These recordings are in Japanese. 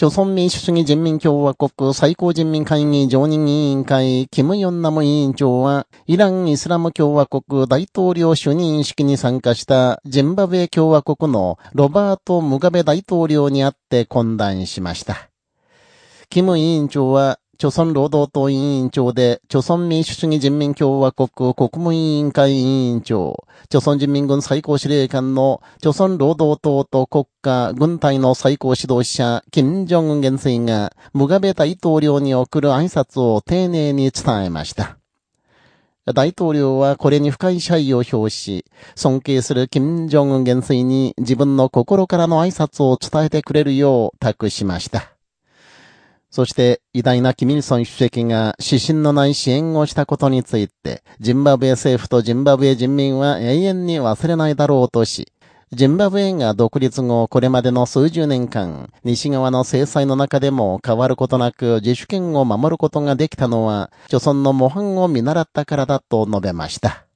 朝鮮民主主義人民共和国最高人民会議常任委員会、キム・ヨンナム委員長は、イラン・イスラム共和国大統領主任式に参加したジンバブエ共和国のロバート・ムガベ大統領に会って懇談しました。キム委員長は、朝鮮労働党委員長で、朝鮮民主主義人民共和国国務委員会委員長、朝鮮人民軍最高司令官の朝鮮労働党と国家、軍隊の最高指導者、金正恩元帥が、ムガベ大統領に送る挨拶を丁寧に伝えました。大統領はこれに深い謝意を表し、尊敬する金正恩元帥に自分の心からの挨拶を伝えてくれるよう託しました。そして、偉大なキミルソン主席が指針のない支援をしたことについて、ジンバブエ政府とジンバブエ人民は永遠に忘れないだろうとし、ジンバブエが独立後、これまでの数十年間、西側の制裁の中でも変わることなく自主権を守ることができたのは、著村の模範を見習ったからだと述べました。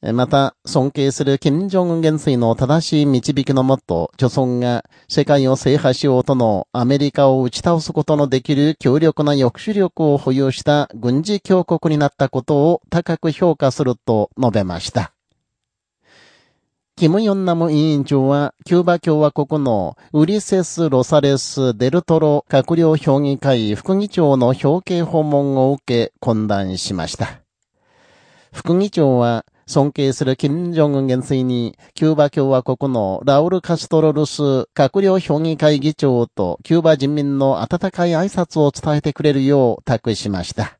また、尊敬する金正恩元帥の正しい導きのもと、著村が世界を制覇しようとのアメリカを打ち倒すことのできる強力な抑止力を保有した軍事強国になったことを高く評価すると述べました。キム・ヨンナム委員長は、キューバ共和国のウリセス・ロサレス・デルトロ閣僚評議会副議長の表敬訪問を受け、懇談しました。副議長は、尊敬する金正恩元帥に、キューバ共和国のラウル・カストロルス閣僚評議会議長とキューバ人民の温かい挨拶を伝えてくれるよう託しました。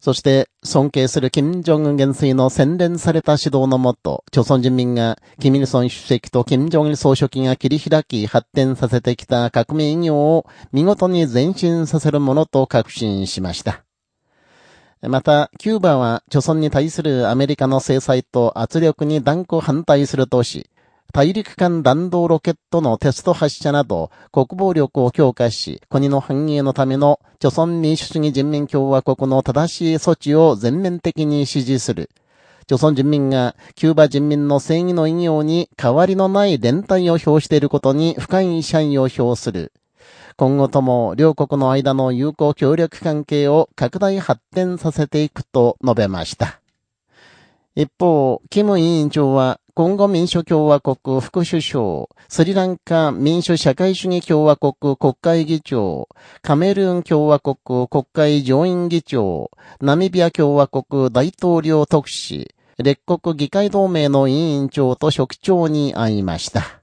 そして、尊敬する金正恩元帥の洗練された指導のもと、朝鮮人民が、キミルソン主席と金正恩総書記が切り開き発展させてきた革命医療を見事に前進させるものと確信しました。また、キューバは、貯村に対するアメリカの制裁と圧力に断固反対するとし、大陸間弾道ロケットのテスト発射など、国防力を強化し、国の繁栄のための、貯村民主主義人民共和国の正しい措置を全面的に支持する。朝鮮人民がキューバ人民の正義の意業に変わりのない連帯を表していることに深い謝意を表する。今後とも両国の間の友好協力関係を拡大発展させていくと述べました。一方、キム委員長は、今後民主共和国副首相、スリランカ民主社会主義共和国国会議長、カメルーン共和国国会上院議長、ナミビア共和国大統領特使、列国議会同盟の委員長と職長に会いました。